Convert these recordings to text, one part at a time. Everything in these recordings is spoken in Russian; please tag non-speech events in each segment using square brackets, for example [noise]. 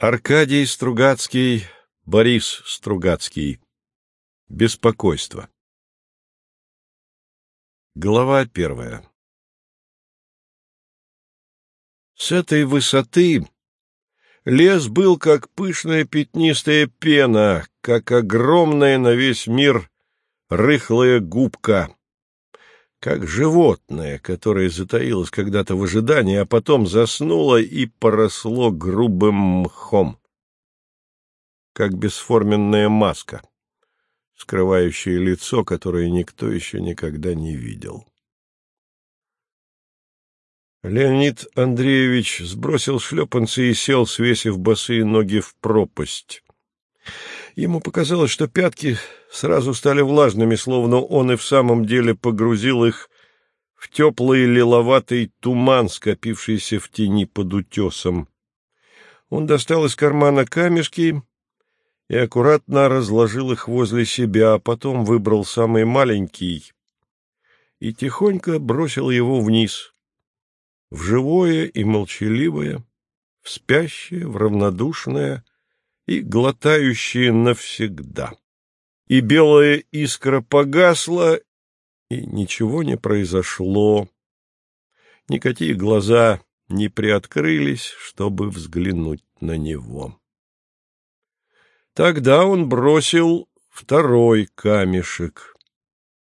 Аркадий Стругацкий, Борис Стругацкий. Беспокойство. Глава первая. С этой высоты лес был как пышная пятнистая пена, как огромная на весь мир рыхлая губка, как животное, которое затаилось когда-то в ожидании, а потом заснуло и поросло грубым мхом, как бесформенная маска, скрывающая лицо, которое никто еще никогда не видел. Леонид Андреевич сбросил шлепанцы и сел, свесив босые ноги в пропасть. Ему показалось, что пятки сразу стали влажными, словно он и в самом деле погрузил их в теплый лиловатый туман, скопившийся в тени под утесом. Он достал из кармана камешки и аккуратно разложил их возле себя, а потом выбрал самый маленький и тихонько бросил его вниз, в живое и молчаливое, в спящее, в равнодушное — и глотающие навсегда. И белая искра погасла, и ничего не произошло. Никакие глаза не приоткрылись, чтобы взглянуть на него. Тогда он бросил второй камешек.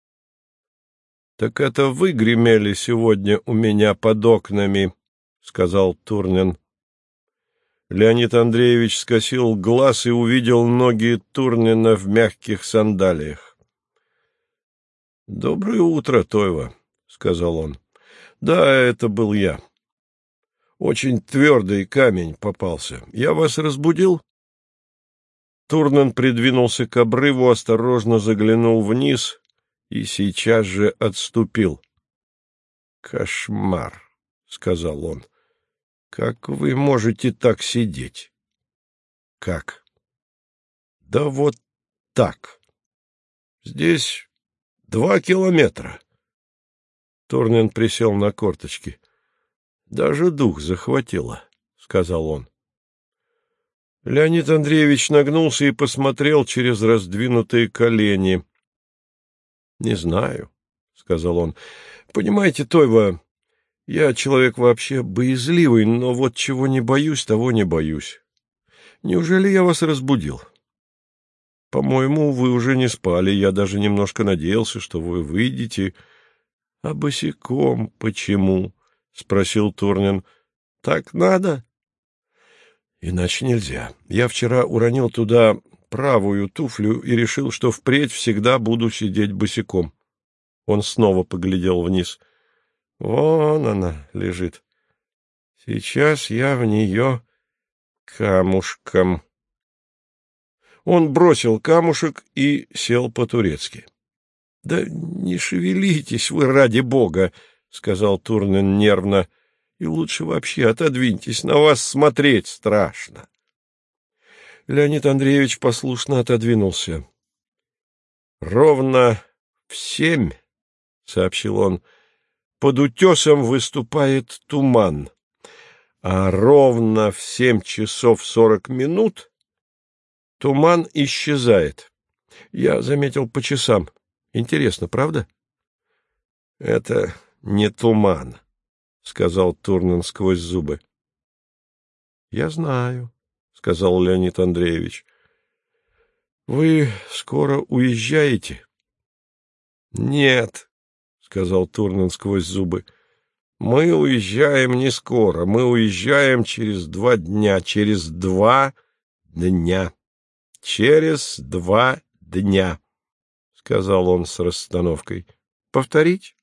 — Так это вы гремели сегодня у меня под окнами, — сказал Турнин. Леонид Андреевич скосил глаз и увидел ноги Турнина в мягких сандалиях. — Доброе утро, Тойва, — сказал он. — Да, это был я. Очень твердый камень попался. Я вас разбудил? Турнан придвинулся к обрыву, осторожно заглянул вниз и сейчас же отступил. — Кошмар, — сказал он. — как вы можете так сидеть? Как? Да вот так. Здесь два километра. Торнен присел на корточки. Даже дух захватило, сказал он. Леонид Андреевич нагнулся и посмотрел через раздвинутые колени. — Не знаю, — сказал он. — Понимаете, Тойва, я человек вообще боязливый, но вот чего не боюсь, того не боюсь. Неужели я вас разбудил? По-моему, вы уже не спали, я даже немножко надеялся, что вы выйдете. — А босиком почему? — спросил Турнин. — Так надо? — Иначе нельзя. Я вчера уронил туда правую туфлю и решил, что впредь всегда буду сидеть босиком. Он снова поглядел вниз. Вон она лежит. Сейчас я в нее камушком. Он бросил камушек и сел по-турецки. — Да не шевелитесь вы, ради бога, — сказал Турнен нервно, — и лучше вообще отодвиньтесь, на вас смотреть страшно. Леонид Андреевич послушно отодвинулся. — Ровно в семь, — сообщил он, — под утесом выступает туман, а ровно в семь часов сорок минут туман исчезает. Я заметил по часам. Интересно, правда? — Это не туман, — сказал Турнан сквозь зубы. — Я знаю, — сказал Леонид Андреевич. — Вы скоро уезжаете? — Нет, сказал Турнан сквозь зубы. Мы уезжаем не скоро, мы уезжаем через два дня, через два дня, через два дня, — сказал он с расстановкой. — Повторить?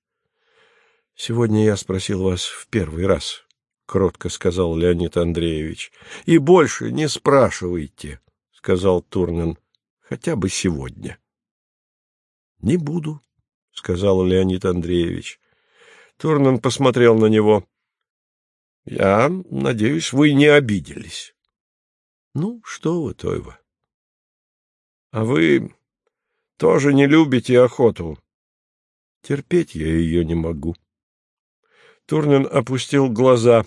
— Сегодня я спросил вас в первый раз, — кротко сказал Леонид Андреевич. — И больше не спрашивайте, — сказал Турнан, — хотя бы сегодня. — Не буду, — сказал Леонид Андреевич. Турнан посмотрел на него. — Я надеюсь, вы не обиделись. — Ну, что вы, Тойва. — А вы тоже не любите охоту? — Терпеть я ее не могу. Турнан опустил глаза.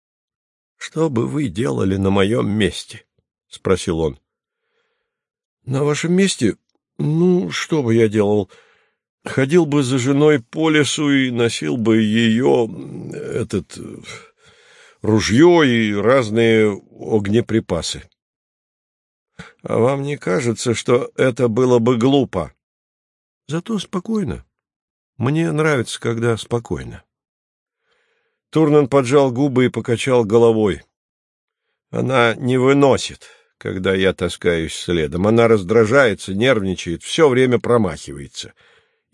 — Что бы вы делали на моем месте? — спросил он. — На вашем месте? Ну, что бы я делал? Ходил бы за женой по лесу и носил бы ее, этот, ружье и разные огнеприпасы. А вам не кажется, что это было бы глупо? Зато спокойно. Мне нравится, когда спокойно. Турнан поджал губы и покачал головой. Она не выносит, когда я таскаюсь следом. Она раздражается, нервничает, все время промахивается.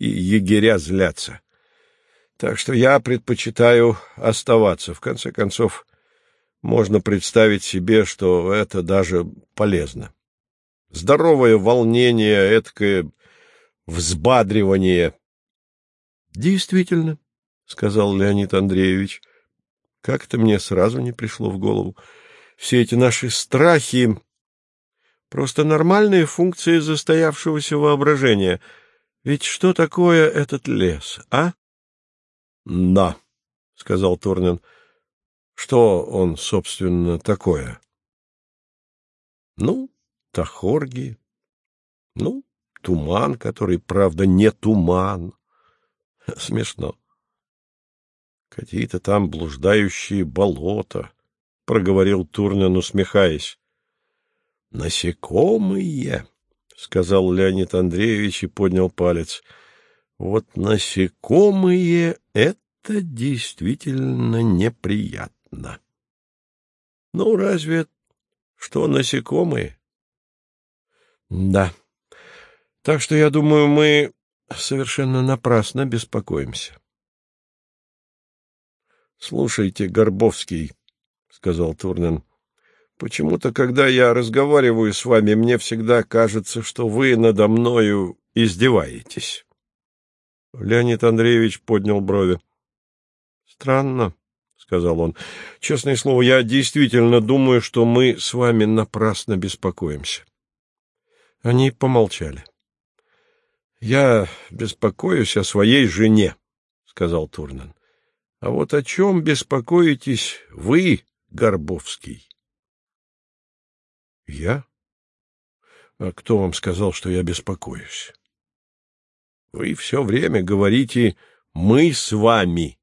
И егеря злятся. Так что я предпочитаю оставаться. В конце концов, можно представить себе, что это даже полезно. Здоровое волнение, эткое взбадривание. — Действительно, — сказал Леонид Андреевич, — как-то мне сразу не пришло в голову. Все эти наши страхи — просто нормальные функции застоявшегося воображения. Ведь что такое этот лес, а? — Да, — сказал Турнин. — Что он, собственно, такое? — Ну, тахорги, ну, туман, который, правда, не туман. [laughs] Смешно. Какие-то там блуждающие болота, — проговорил Турнен, усмехаясь. — Насекомые, — сказал Леонид Андреевич и поднял палец. — Вот насекомые — это действительно неприятно. — Ну, разве что насекомые? — Да. Так что, я думаю, мы совершенно напрасно беспокоимся. — Слушайте, Горбовский, — сказал Турнен, — почему-то, когда я разговариваю с вами, мне всегда кажется, что вы надо мною издеваетесь. Леонид Андреевич поднял брови. — Странно, — сказал он. — Честное слово, я действительно думаю, что мы с вами напрасно беспокоимся. Они помолчали. — Я беспокоюсь о своей жене, — сказал Турнан. — А вот о чем беспокоитесь вы, Горбовский? — Я? А кто вам сказал, что я беспокоюсь? — Вы все время говорите «мы с вами».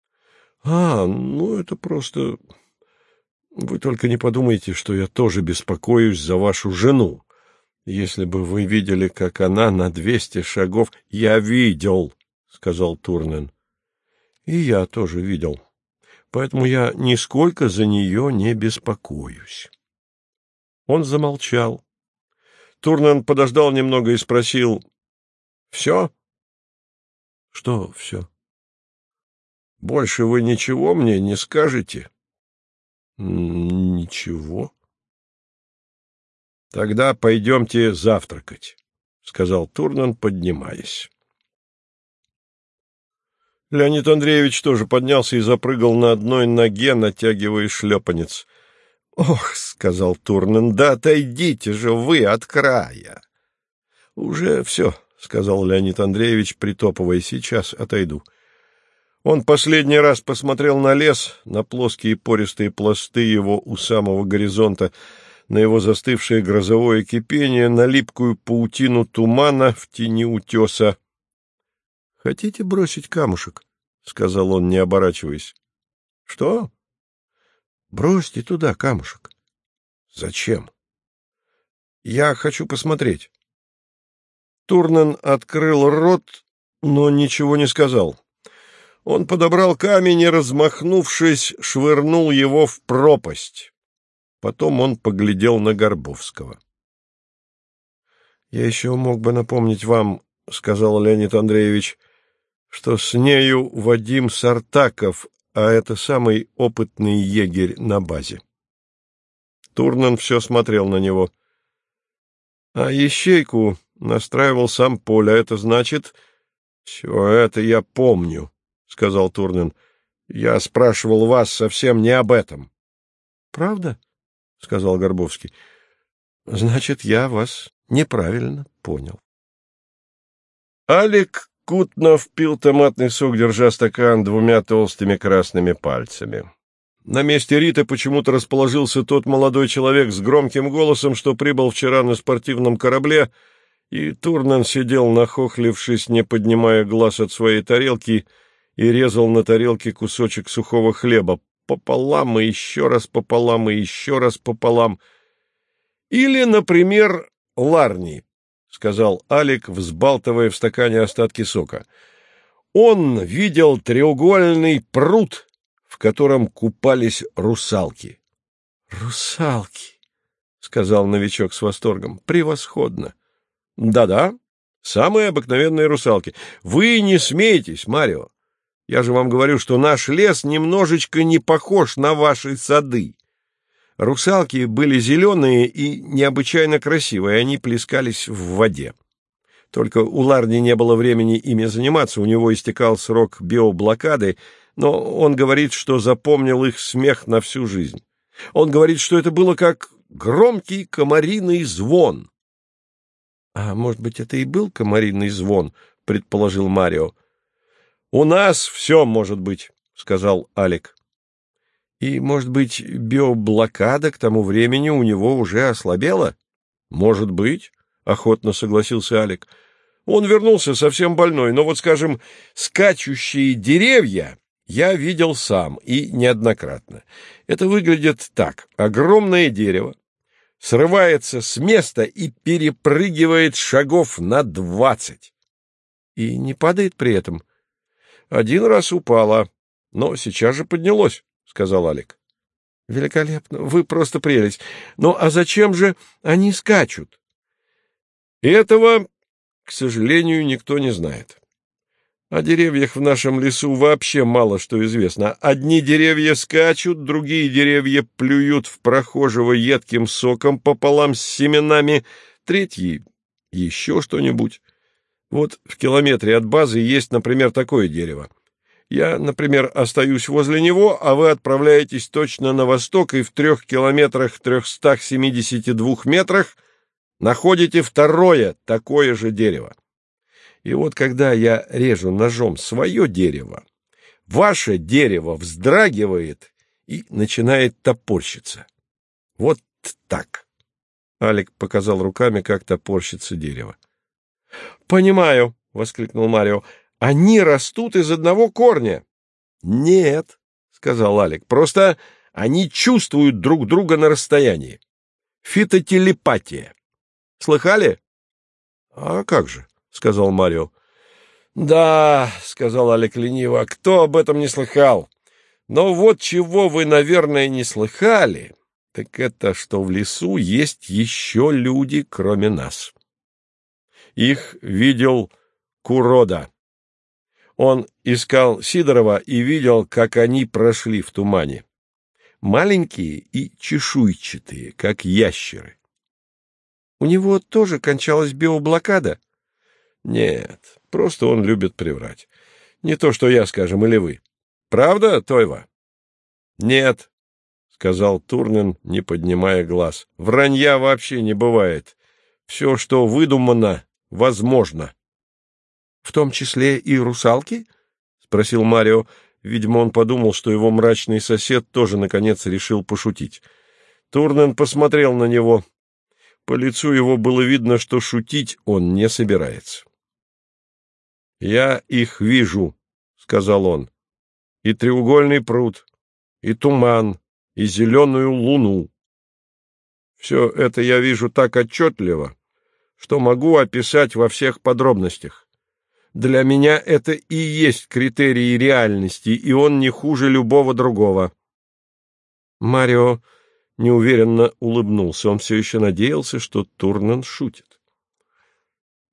— А, ну это просто... Вы только не подумайте, что я тоже беспокоюсь за вашу жену. Если бы вы видели, как она на двести шагов... — Я видел, — сказал Турнен. — И я тоже видел. Поэтому я нисколько за нее не беспокоюсь. Он замолчал. Турнен подождал немного и спросил. — Все? — Что все? — Больше вы ничего мне не скажете? — Ничего. Тогда пойдемте завтракать, — сказал Турнан, поднимаясь. Леонид Андреевич тоже поднялся и запрыгал на одной ноге, натягивая шлепанец. — Ох, — сказал Турнан, — да отойдите же вы от края. — Уже все, — сказал Леонид Андреевич, притопывая, — сейчас отойду. Он последний раз посмотрел на лес, на плоские пористые пласты его у самого горизонта, — на его застывшее грозовое кипение, на липкую паутину тумана в тени утеса. — Хотите бросить камушек? — сказал он, не оборачиваясь. — Что? — Бросьте туда камушек. — Зачем? — Я хочу посмотреть. Турнан открыл рот, но ничего не сказал. Он подобрал камень и, размахнувшись, швырнул его в пропасть. Потом он поглядел на Горбовского. — Я еще мог бы напомнить вам, — сказал Леонид Андреевич, — что с нею Вадим Сартаков, а это самый опытный егерь на базе. Турнан все смотрел на него. — А ищейку настраивал сам Поля, это значит... — Все это я помню, — сказал Турнан. — Я спрашивал вас совсем не об этом. — Правда? — сказал Горбовский. — Значит, я вас неправильно понял. Алик Кутнов пил томатный сок, держа стакан двумя толстыми красными пальцами. На месте Риты почему-то расположился тот молодой человек с громким голосом, что прибыл вчера на спортивном корабле, и Турнан сидел, нахохлившись, не поднимая глаз от своей тарелки, и резал на тарелке кусочек сухого хлеба, пополам и еще раз пополам и еще раз пополам. Или, например, Ларни, — сказал Алик, взбалтывая в стакане остатки сока. Он видел треугольный пруд, в котором купались русалки. — Русалки, — сказал новичок с восторгом, — превосходно. Да — Да-да, самые обыкновенные русалки. Вы не смейтесь, Марио. Я же вам говорю, что наш лес немножечко не похож на ваши сады. Русалки были зеленые и необычайно красивые, они плескались в воде. Только у Ларни не было времени ими заниматься, у него истекал срок биоблокады, но он говорит, что запомнил их смех на всю жизнь. Он говорит, что это было как громкий комариный звон. — А может быть, это и был комариный звон, — предположил Марио. — У нас все может быть, — сказал Алик. — И, может быть, биоблокада к тому времени у него уже ослабела? — Может быть, — охотно согласился Алик. Он вернулся совсем больной, но вот, скажем, скачущие деревья я видел сам и неоднократно. Это выглядит так. Огромное дерево срывается с места и перепрыгивает шагов на двадцать. И не падает при этом. — один раз упала, но сейчас же поднялось, — сказал Алик. — Великолепно, вы просто прелесть. Ну, а зачем же они скачут? — Этого, к сожалению, никто не знает. О деревьях в нашем лесу вообще мало что известно. Одни деревья скачут, другие деревья плюют в прохожего едким соком пополам с семенами, третьи — еще что-нибудь. Вот в километре от базы есть, например, такое дерево. Я, например, остаюсь возле него, а вы отправляетесь точно на восток и в трех километрах 372 метрах находите второе такое же дерево. И вот когда я режу ножом свое дерево, ваше дерево вздрагивает и начинает топорщиться. Вот так. Алик показал руками, как топорщится дерево. — Понимаю, — воскликнул Марио. — Они растут из одного корня. — Нет, — сказал Алик, — просто они чувствуют друг друга на расстоянии. Фитотелепатия. Слыхали? — А как же, — сказал Марио. — Да, — сказал Алик лениво, — кто об этом не слыхал? Но вот чего вы, наверное, не слыхали, так это, что в лесу есть еще люди, кроме нас. Их видел Курода. Он искал Сидорова и видел, как они прошли в тумане. Маленькие и чешуйчатые, как ящеры. У него тоже кончалась биоблокада? Нет, просто он любит приврать. Не то, что я, скажем, или вы. Правда, Тойва? Нет, — сказал Турнин, не поднимая глаз. Вранья вообще не бывает. Все, что выдумано, возможно. — В том числе и русалки? — спросил Марио. Видимо, он подумал, что его мрачный сосед тоже, наконец, решил пошутить. Турнен посмотрел на него. По лицу его было видно, что шутить он не собирается. — Я их вижу, — сказал он. — И треугольный пруд, и туман, и зеленую луну. Все это я вижу так отчетливо, что могу описать во всех подробностях. Для меня это и есть критерий реальности, и он не хуже любого другого. Марио неуверенно улыбнулся. Он все еще надеялся, что Турнан шутит.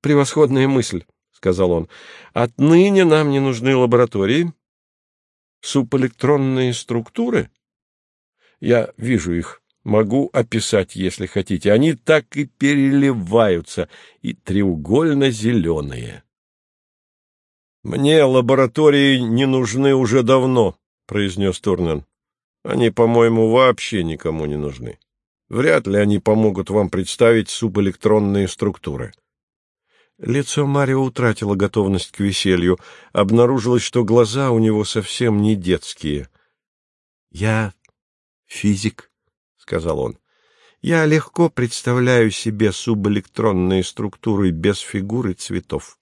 «Превосходная мысль», — сказал он. «Отныне нам не нужны лаборатории. Субэлектронные структуры? Я вижу их. Могу описать, если хотите. Они так и переливаются, и треугольно-зеленые. — Мне лаборатории не нужны уже давно, — произнес Турнен. — Они, по-моему, вообще никому не нужны. Вряд ли они помогут вам представить субэлектронные структуры. Лицо Марио утратило готовность к веселью. Обнаружилось, что глаза у него совсем не детские. — Я физик, — сказал он. Я легко представляю себе субэлектронные структуры без фигур и цветов. —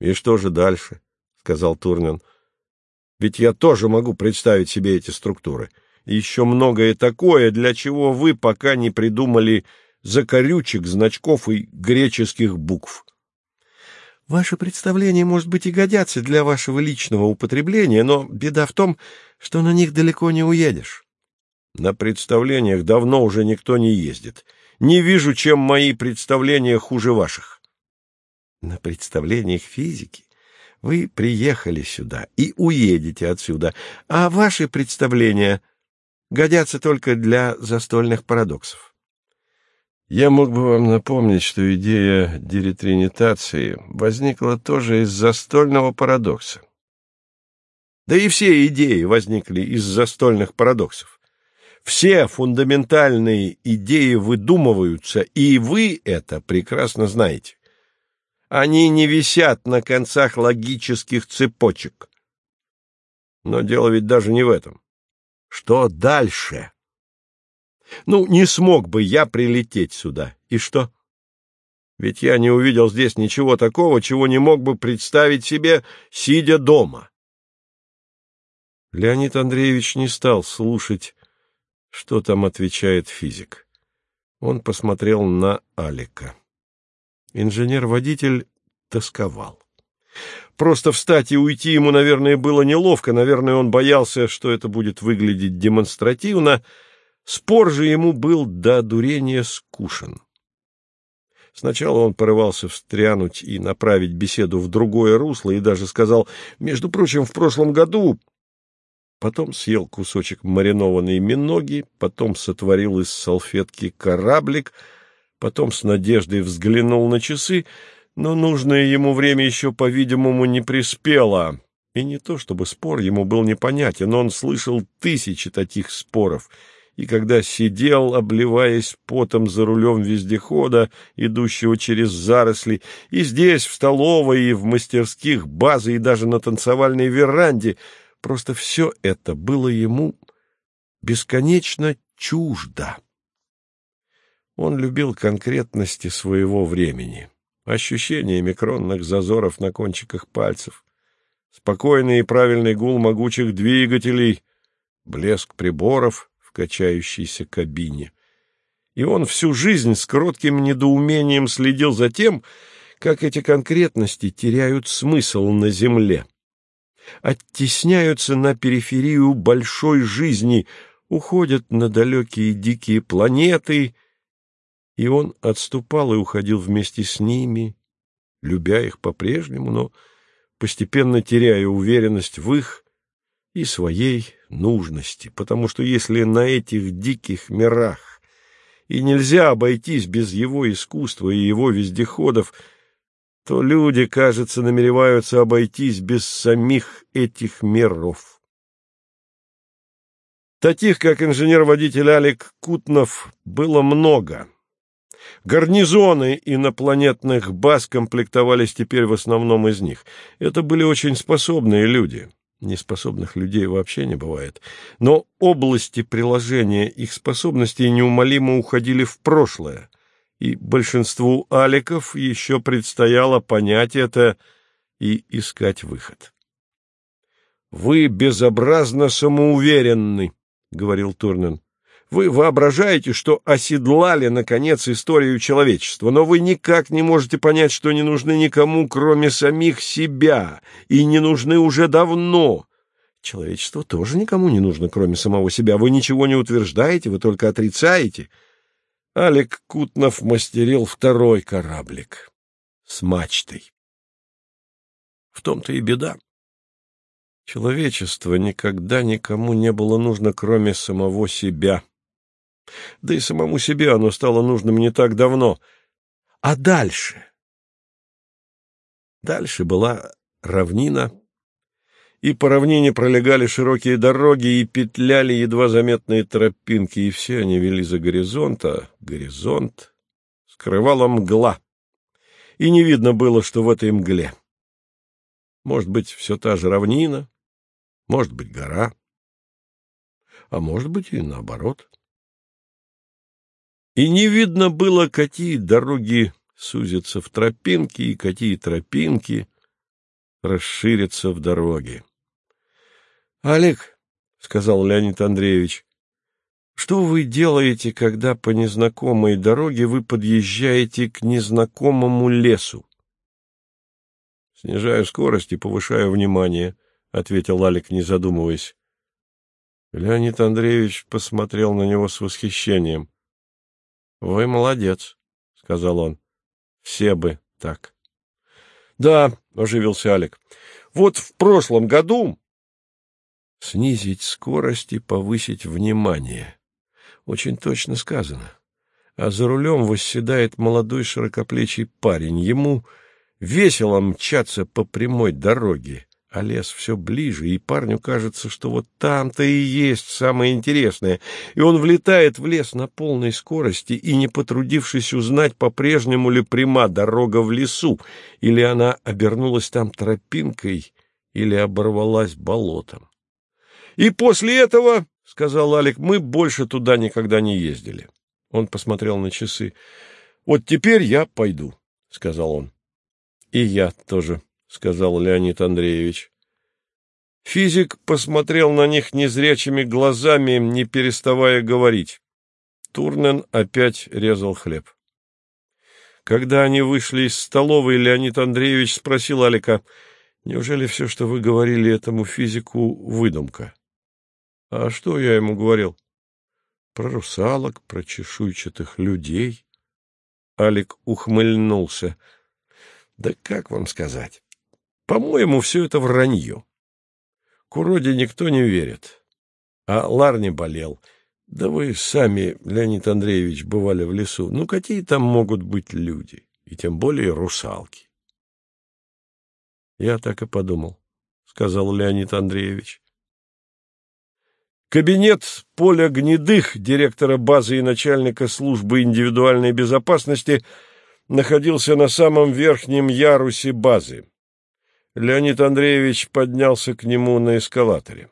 И что же дальше? — сказал Турнин. — Ведь я тоже могу представить себе эти структуры. И еще многое такое, для чего вы пока не придумали закорючек, значков и греческих букв. Ваши представления, может быть, и годятся для вашего личного употребления, но беда в том, что на них далеко не уедешь. На представлениях давно уже никто не ездит. Не вижу, чем мои представления хуже ваших. На представлениях физики вы приехали сюда и уедете отсюда, а ваши представления годятся только для застольных парадоксов. Я мог бы вам напомнить, что идея деретринитации возникла тоже из застольного парадокса. Да и все идеи возникли из застольных парадоксов. Все фундаментальные идеи выдумываются, и вы это прекрасно знаете. Они не висят на концах логических цепочек. Но дело ведь даже не в этом. Что дальше? Ну, не смог бы я прилететь сюда. И что? Ведь я не увидел здесь ничего такого, чего не мог бы представить себе, сидя дома. Леонид Андреевич не стал слушать, что там отвечает физик. Он посмотрел на Алика. Инженер-водитель тосковал. Просто встать и уйти ему, наверное, было неловко, наверное, он боялся, что это будет выглядеть демонстративно — Спор же ему был до дурения скушен. Сначала он порывался встрянуть и направить беседу в другое русло и даже сказал, между прочим, в прошлом году... Потом съел кусочек маринованной миноги, потом сотворил из салфетки кораблик, потом с надеждой взглянул на часы, но нужное ему время еще, по-видимому, не приспело. И не то, чтобы спор ему был непонятен, он слышал тысячи таких споров — и когда сидел, обливаясь потом за рулем вездехода, идущего через заросли, и здесь, в столовой, и в мастерских базы, и даже на танцевальной веранде, просто все это было ему бесконечно чуждо. Он любил конкретности своего времени, ощущение микронных зазоров на кончиках пальцев, спокойный и правильный гул могучих двигателей, блеск приборов, в качающейся кабине. И он всю жизнь с кротким недоумением следил за тем, как эти конкретности теряют смысл на земле, оттесняются на периферию большой жизни, уходят на далекие дикие планеты, и он отступал и уходил вместе с ними, любя их по-прежнему, но постепенно теряя уверенность в их и своей нужности, потому что если на этих диких мирах и нельзя обойтись без его искусства и его вездеходов, то люди, кажется, намереваются обойтись без самих этих миров. Таких, как инженер-водитель Алик Кутнов, было много. Гарнизоны инопланетных баз комплектовались теперь в основном из них. Это были очень способные люди. Неспособных людей вообще не бывает. Но области приложения их способностей неумолимо уходили в прошлое, и большинству аликов еще предстояло понять это и искать выход. «Вы безобразно самоуверенны», — говорил Турнен. Вы воображаете, что оседлали, наконец, историю человечества, но вы никак не можете понять, что не нужны никому, кроме самих себя, и не нужны уже давно. Человечество тоже никому не нужно, кроме самого себя. Вы ничего не утверждаете, вы только отрицаете. Алик Кутнов мастерил второй кораблик с мачтой. В том-то и беда. Человечество никогда никому не было нужно, кроме самого себя. Да и самому себе оно стало нужным не так давно. А дальше? Дальше была равнина, и по равнине пролегали широкие дороги и петляли едва заметные тропинки, и все они вели за горизонт, а горизонт скрывала мгла, и не видно было, что в этой мгле. Может быть, все та же равнина, может быть, гора. а может быть и наоборот. И не видно было, какие дороги сузятся в тропинки и какие тропинки расширятся в дороги. — Олег, — сказал Леонид Андреевич, — что вы делаете, когда по незнакомой дороге вы подъезжаете к незнакомому лесу? — Снижаю скорость и повышаю внимание, — ответил Алик, не задумываясь. Леонид Андреевич посмотрел на него с восхищением. — Вы молодец, — сказал он. — Все бы так. — Да, — оживился Алик. — Вот в прошлом году... Снизить скорость и повысить внимание. Очень точно сказано. А за рулем восседает молодой широкоплечий парень. Ему весело мчаться по прямой дороге а лес все ближе, и парню кажется, что вот там-то и есть самое интересное, и он влетает в лес на полной скорости и, не потрудившись узнать, по-прежнему ли пряма дорога в лесу, или она обернулась там тропинкой, или оборвалась болотом. «И после этого, — сказал Алик, — мы больше туда никогда не ездили». Он посмотрел на часы. «Вот теперь я пойду», — сказал он. «И я тоже», — сказал Леонид Андреевич. Физик посмотрел на них незрячими глазами, не переставая говорить. Турнен опять резал хлеб. Когда они вышли из столовой, Леонид Андреевич спросил Алика, «Неужели все, что вы говорили этому физику, выдумка?» «А что я ему говорил?» «Про русалок, про чешуйчатых людей». Алик ухмыльнулся. «Да как вам сказать? По-моему, все это вранье. К уроде никто не верит. А Лар не болел. Да вы сами, Леонид Андреевич, бывали в лесу. Ну, какие там могут быть люди? И тем более русалки. Я так и подумал, — сказал Леонид Андреевич. Кабинет Поля Гнедых, директора базы и начальника службы индивидуальной безопасности, находился на самом верхнем ярусе базы. Леонид Андреевич поднялся к нему на эскалаторе.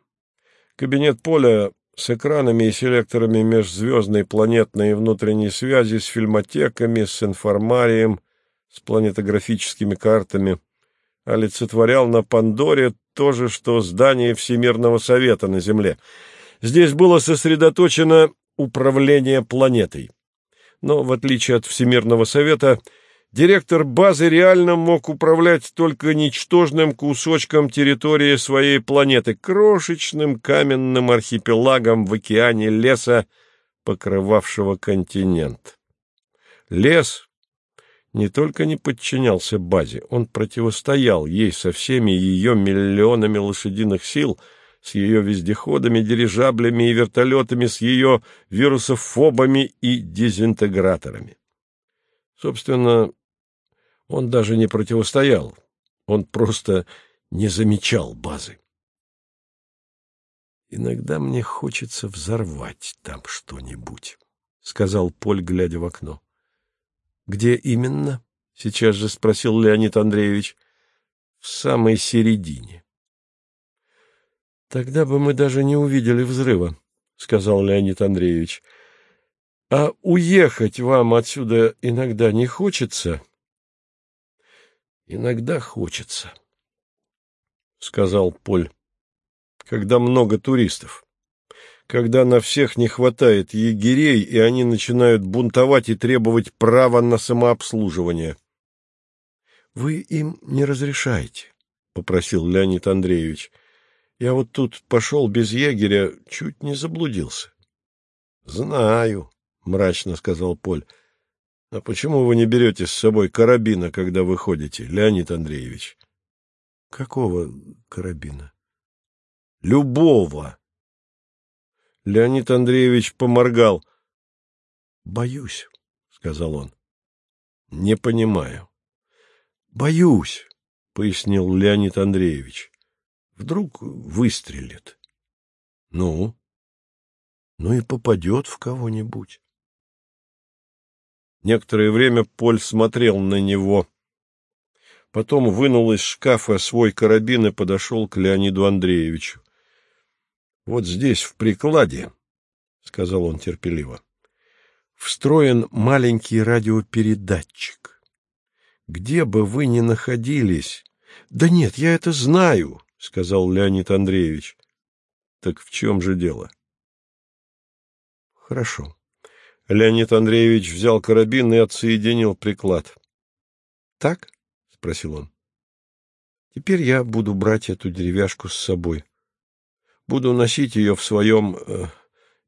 Кабинет Поля с экранами и селекторами межзвездной планетной и внутренней связи, с фильмотеками, с информарием, с планетографическими картами, олицетворял на Пандоре то же, что здание Всемирного Совета на Земле. Здесь было сосредоточено управление планетой. Но, в отличие от Всемирного Совета, Директор базы реально мог управлять только ничтожным кусочком территории своей планеты, крошечным каменным архипелагом в океане леса, покрывавшего континент. Лес не только не подчинялся базе, он противостоял ей со всеми ее миллионами лошадиных сил, с ее вездеходами, дирижаблями и вертолетами, с ее вирусофобами и дезинтеграторами. Собственно, он даже не противостоял, он просто не замечал базы. «Иногда мне хочется взорвать там что-нибудь», — сказал Поль, глядя в окно. «Где именно?» — сейчас же спросил Леонид Андреевич. «В самой середине». «Тогда бы мы даже не увидели взрыва», — сказал Леонид Андреевич. «А уехать вам отсюда иногда не хочется?» Иногда хочется, — сказал Поль, — когда много туристов, когда на всех не хватает егерей, и они начинают бунтовать и требовать права на самообслуживание. — Вы им не разрешаете, — попросил Леонид Андреевич. — Я вот тут пошел без егеря, чуть не заблудился. — Знаю, — мрачно сказал Поль. — А почему вы не берете с собой карабина, когда выходите, Леонид Андреевич? — Какого карабина? — Любого. Леонид Андреевич поморгал. — Боюсь, — сказал он. — Не понимаю. — Боюсь, — пояснил Леонид Андреевич. — Вдруг выстрелит. — Ну? — Ну и попадет в кого-нибудь. Некоторое время Поль смотрел на него. Потом вынул из шкафа свой карабин и подошел к Леониду Андреевичу. Вот здесь, в прикладе, — сказал он терпеливо, — встроен маленький радиопередатчик. Где бы вы ни находились... — Да нет, я это знаю, — сказал Леонид Андреевич. — Так в чем же дело? — Хорошо. Леонид Андреевич взял карабин и отсоединил приклад. — Так? — спросил он. — Теперь я буду брать эту деревяшку с собой. Буду носить ее в своем... Э,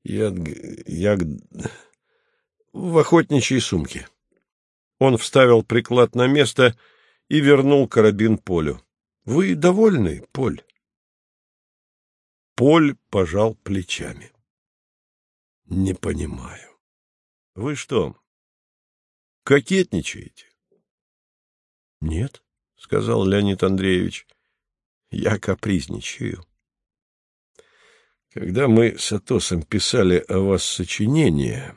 яг... яг... в охотничьей сумке. Он вставил приклад на место и вернул карабин Полю. — Вы довольны, Поль? Поль пожал плечами. — Не понимаю. — Вы что, кокетничаете? — Нет, — сказал Леонид Андреевич, — я капризничаю. Когда мы с Атосом писали о вас сочинение,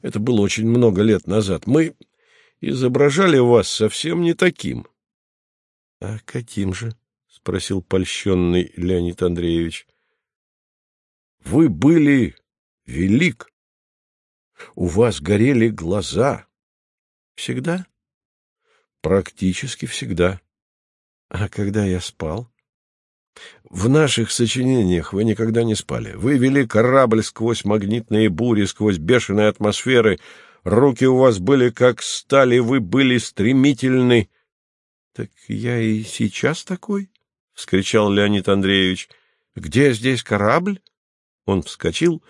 это было очень много лет назад, мы изображали вас совсем не таким. — А каким же? — спросил польщенный Леонид Андреевич. — Вы были велик. У вас горели глаза. Всегда? Практически всегда. А когда я спал? В наших сочинениях вы никогда не спали. Вы вели корабль сквозь магнитные бури, сквозь бешеные атмосферы. Руки у вас были как стали, вы были стремительны. — Так я и сейчас такой? — вскричал Леонид Андреевич. — Где здесь корабль? Он вскочил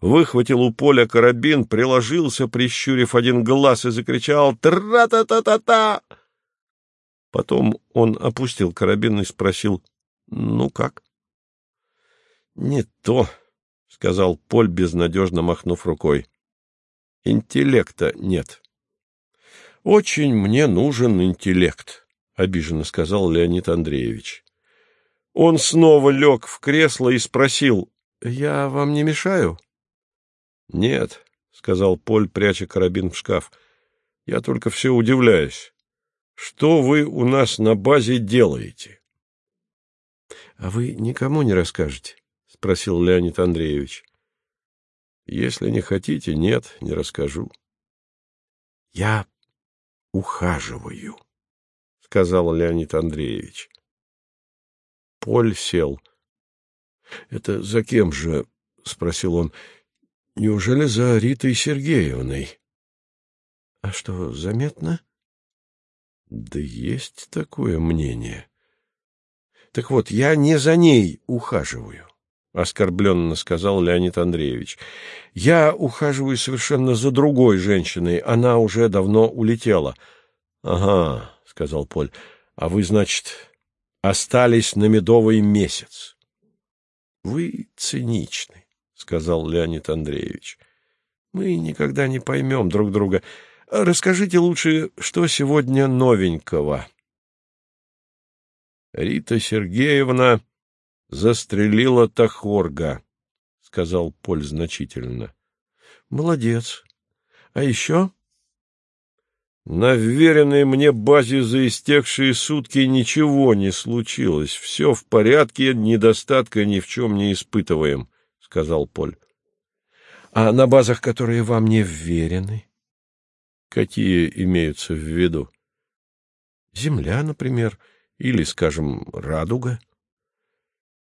выхватил у поля карабин, приложился, прищурив один глаз, и закричал «Тра-та-та-та-та!». Потом он опустил карабин и спросил «Ну как?» «Не то», — сказал Поль, безнадежно махнув рукой. «Интеллекта нет». «Очень мне нужен интеллект», — обиженно сказал Леонид Андреевич. Он снова лег в кресло и спросил, «Я вам не мешаю?» — Нет, — сказал Поль, пряча карабин в шкаф. — Я только все удивляюсь. Что вы у нас на базе делаете? — А вы никому не расскажете? — спросил Леонид Андреевич. — Если не хотите, нет, не расскажу. — Я ухаживаю, — сказал Леонид Андреевич. Поль сел. — Это за кем же? — спросил он. Неужели за Ритой Сергеевной? — А что, заметно? — Да есть такое мнение. — Так вот, я не за ней ухаживаю, — оскорбленно сказал Леонид Андреевич. — Я ухаживаю совершенно за другой женщиной, она уже давно улетела. — Ага, — сказал Поль, — а вы, значит, остались на медовый месяц. — Вы циничны сказал Леонид Андреевич. Мы никогда не поймем друг друга. Расскажите лучше, что сегодня новенького. Рита Сергеевна застрелила Тахорга, сказал Поль значительно. Молодец. А еще? На вверенной мне базе за истекшие сутки ничего не случилось. Все в порядке, недостатка ни в чем не испытываем сказал Поль. — А на базах, которые вам не вверены? — Какие имеются в виду? — Земля, например, или, скажем, радуга.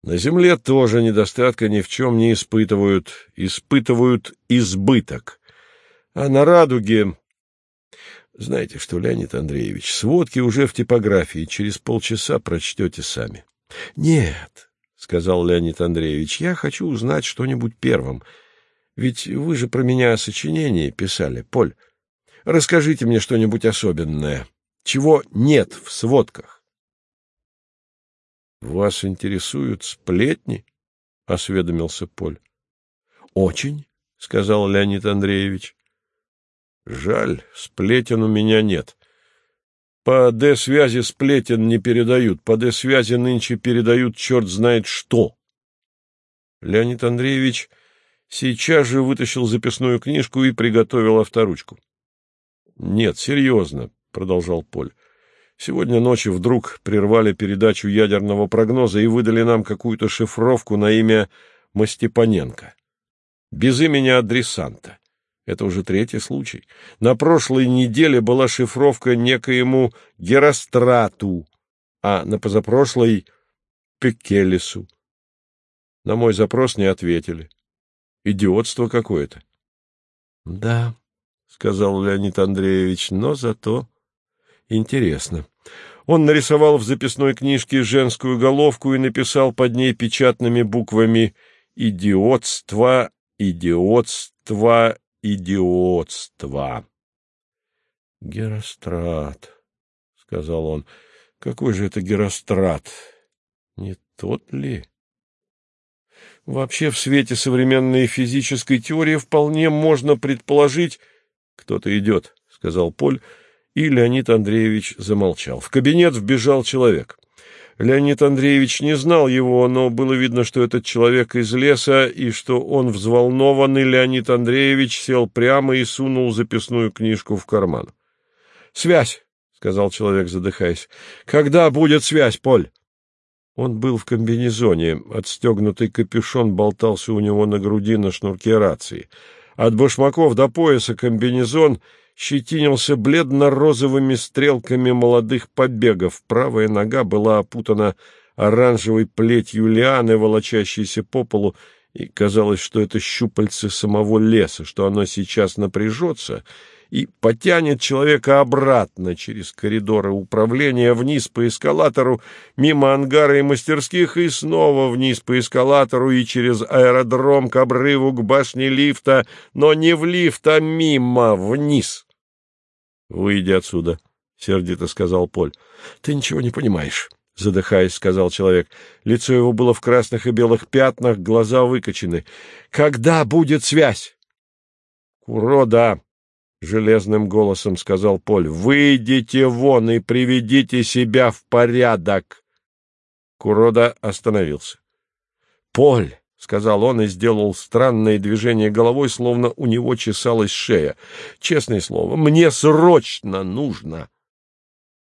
На земле тоже недостатка ни в чем не испытывают, испытывают избыток. А на радуге... Знаете что, Леонид Андреевич, сводки уже в типографии, через полчаса прочтете сами. — Нет, — сказал Леонид Андреевич, — я хочу узнать что-нибудь первым. Ведь вы же про меня сочинение писали, Поль. Расскажите мне что-нибудь особенное. Чего нет в сводках? — Вас интересуют сплетни? — осведомился Поль. — Очень, — сказал Леонид Андреевич. — Жаль, сплетен у меня нет. По Д-связи сплетен не передают, по Д-связи нынче передают черт знает что. Леонид Андреевич сейчас же вытащил записную книжку и приготовил авторучку. — Нет, серьезно, — продолжал Поль. — Сегодня ночью вдруг прервали передачу ядерного прогноза и выдали нам какую-то шифровку на имя Мастепаненко. Без имени адресанта. Это уже третий случай. На прошлой неделе была шифровка некоему Герострату, а на позапрошлой — Пекелесу. На мой запрос не ответили. Идиотство какое-то. — Да, — сказал Леонид Андреевич, — но зато интересно. Он нарисовал в записной книжке женскую головку и написал под ней печатными буквами «Идиотство, идиотство, идиотство». «Герострат», — сказал он. «Какой же это Герострат? Не тот ли?» Вообще, в свете современной физической теории вполне можно предположить... — Кто-то идет, — сказал Поль, и Леонид Андреевич замолчал. В кабинет вбежал человек. Леонид Андреевич не знал его, но было видно, что этот человек из леса, и что он взволнованный Леонид Андреевич сел прямо и сунул записную книжку в карман. — Связь, — сказал человек, задыхаясь. — Когда будет связь, Поль? Он был в комбинезоне, отстегнутый капюшон болтался у него на груди на шнурке рации. От башмаков до пояса комбинезон щетинился бледно-розовыми стрелками молодых побегов. Правая нога была опутана оранжевой плетью лианы, волочащейся по полу, и казалось, что это щупальце самого леса, что оно сейчас напряжется — и потянет человека обратно через коридоры управления, вниз по эскалатору, мимо ангара и мастерских, и снова вниз по эскалатору и через аэродром к обрыву, к башне лифта, но не в лифт, а мимо, вниз. — Выйди отсюда, — сердито сказал Поль. — Ты ничего не понимаешь. — задыхаясь, сказал человек. Лицо его было в красных и белых пятнах, глаза выкочены. — Когда будет связь? — Урода! — железным голосом сказал Поль. — Выйдите вон и приведите себя в порядок. Курода остановился. — Поль! — сказал он и сделал странное движение головой, словно у него чесалась шея. — Честное слово, мне срочно нужно.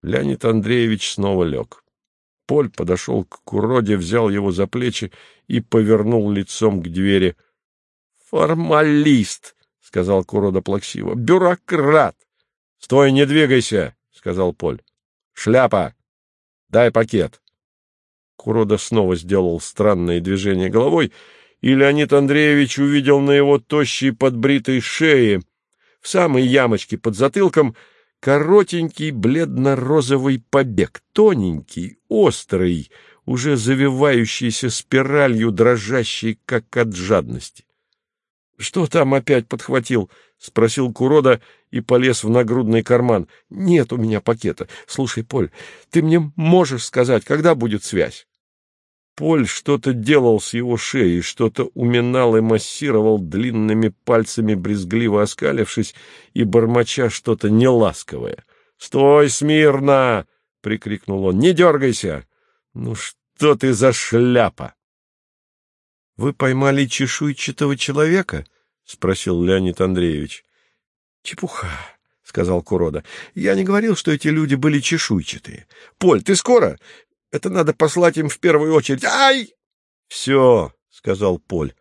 Леонид Андреевич снова лег. Поль подошел к Куроде, взял его за плечи и повернул лицом к двери. — Формалист! — сказал Курода плаксиво. — Бюрократ! — Стой, не двигайся! — сказал Поль. — Шляпа! Дай пакет! Курода снова сделал странное движение головой, и Леонид Андреевич увидел на его тощей подбритой шее, в самой ямочке под затылком, коротенький бледно-розовый побег, тоненький, острый, уже завивающийся спиралью, дрожащий, как от жадности. — Что там опять подхватил? — спросил Курода и полез в нагрудный карман. — Нет у меня пакета. Слушай, Поль, ты мне можешь сказать, когда будет связь? Поль что-то делал с его шеей, что-то уминал и массировал длинными пальцами, брезгливо оскалившись и бормоча что-то неласковое. — Стой смирно! — прикрикнул он. — Не дергайся! Ну что ты за шляпа? Вы поймали чешуйчатого человека? — спросил Леонид Андреевич. — Чепуха, — сказал Курода. — Я не говорил, что эти люди были чешуйчатые. — Поль, ты скоро? Это надо послать им в первую очередь. Ай! — Все, — сказал Поль.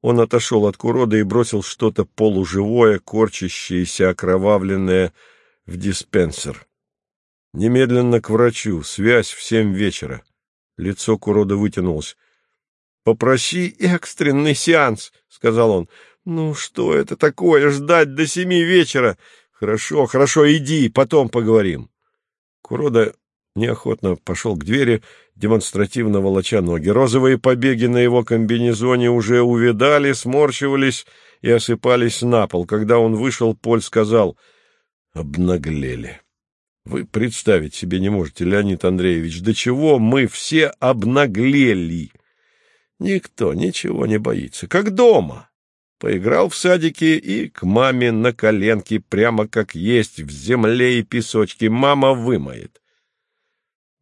Он отошел от Курода и бросил что-то полуживое, корчащееся, окровавленное в диспенсер. Немедленно к врачу. Связь в семь вечера. Лицо Курода вытянулось. «Попроси экстренный сеанс», — сказал он. «Ну что это такое, ждать до семи вечера? Хорошо, хорошо, иди, потом поговорим». Курода неохотно пошел к двери, демонстративно волоча ноги. Розовые побеги на его комбинезоне уже увидали, сморщивались и осыпались на пол. Когда он вышел, Поль сказал «Обнаглели». Вы представить себе не можете, Леонид Андреевич, до чего мы все обнаглели. Никто ничего не боится, как дома. Поиграл в садике и к маме на коленке, прямо как есть, в земле и песочке. Мама вымоет. —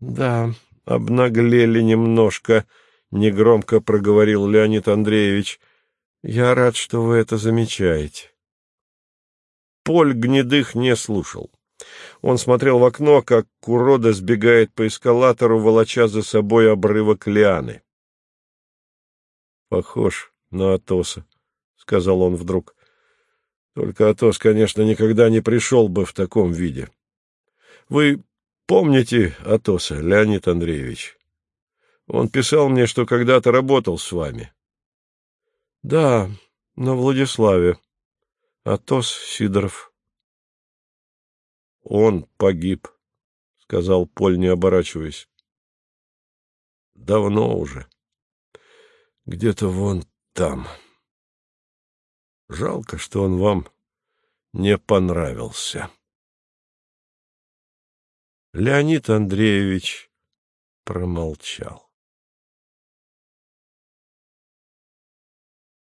Да, обнаглели немножко, — негромко проговорил Леонид Андреевич. — Я рад, что вы это замечаете. Поль Гнедых не слушал. Он смотрел в окно, как Курода сбегает по эскалатору, волоча за собой обрывок лианы. — Похож на Атоса, — сказал он вдруг. — Только Атос, конечно, никогда не пришел бы в таком виде. Вы помните Атоса, Леонид Андреевич? Он писал мне, что когда-то работал с вами. — Да, на Владиславе. Атос Сидоров. — Он погиб, — сказал Поль, не оборачиваясь. — Давно уже. Где-то вон там. Жалко, что он вам не понравился. Леонид Андреевич промолчал.